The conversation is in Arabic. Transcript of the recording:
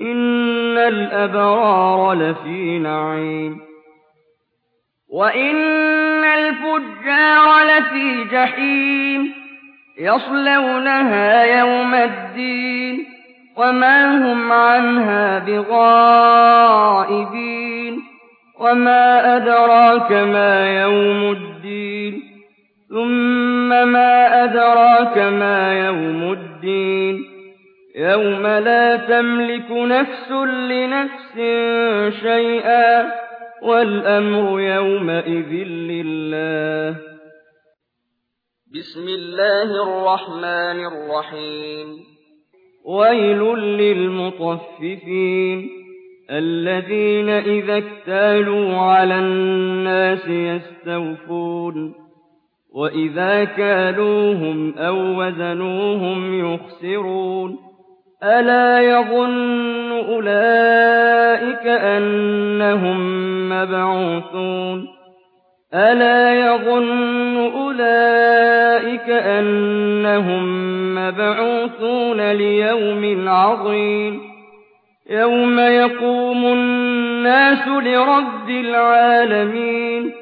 إِنَّ الْأَبْرَارَ لَفِي نَعِيمٍ وَإِنَّ الْفُجَّارَ لَفِي جَحِيمٍ يَصْلَوْنَهَا يَوْمَ الدِّينِ وَمَا هُمْ عَنْهَا بِغَائِبِينَ وَمَا أَدْرَاكَ مَا يَوْمُ الدِّينِ ثُمَّ مَا أَدْرَاكَ مَا يَوْمُ الدِّينِ يَوْمَ لَا تَمْلِكُ نَفْسٌ لِّنَفْسٍ شَيْئًا وَالْأَمْرُ يَوْمَئِذٍ لِّلَّهِ بِسْمِ اللَّهِ الرَّحْمَٰنِ الرَّحِيمِ وَيْلٌ لِّلْمُطَفِّفِينَ الَّذِينَ إِذَا اكْتَالُوا عَلَى النَّاسِ يَسْتَوْفُونَ وَإِذَا كَالُوهُمْ أَو وَّزَنُوهُمْ يُخْسِرُونَ أَلَا يَظُنُّ أُولَٰئِكَ أَنَّهُم مَّبْعُوثُونَ أَلَا يَظُنُّ أُولَٰئِكَ أَنَّهُم مَّبْعُوثُونَ لِيَوْمٍ عَظِيمٍ يَوْمَ يَقُومُ النَّاسُ لِرَبِّ الْعَالَمِينَ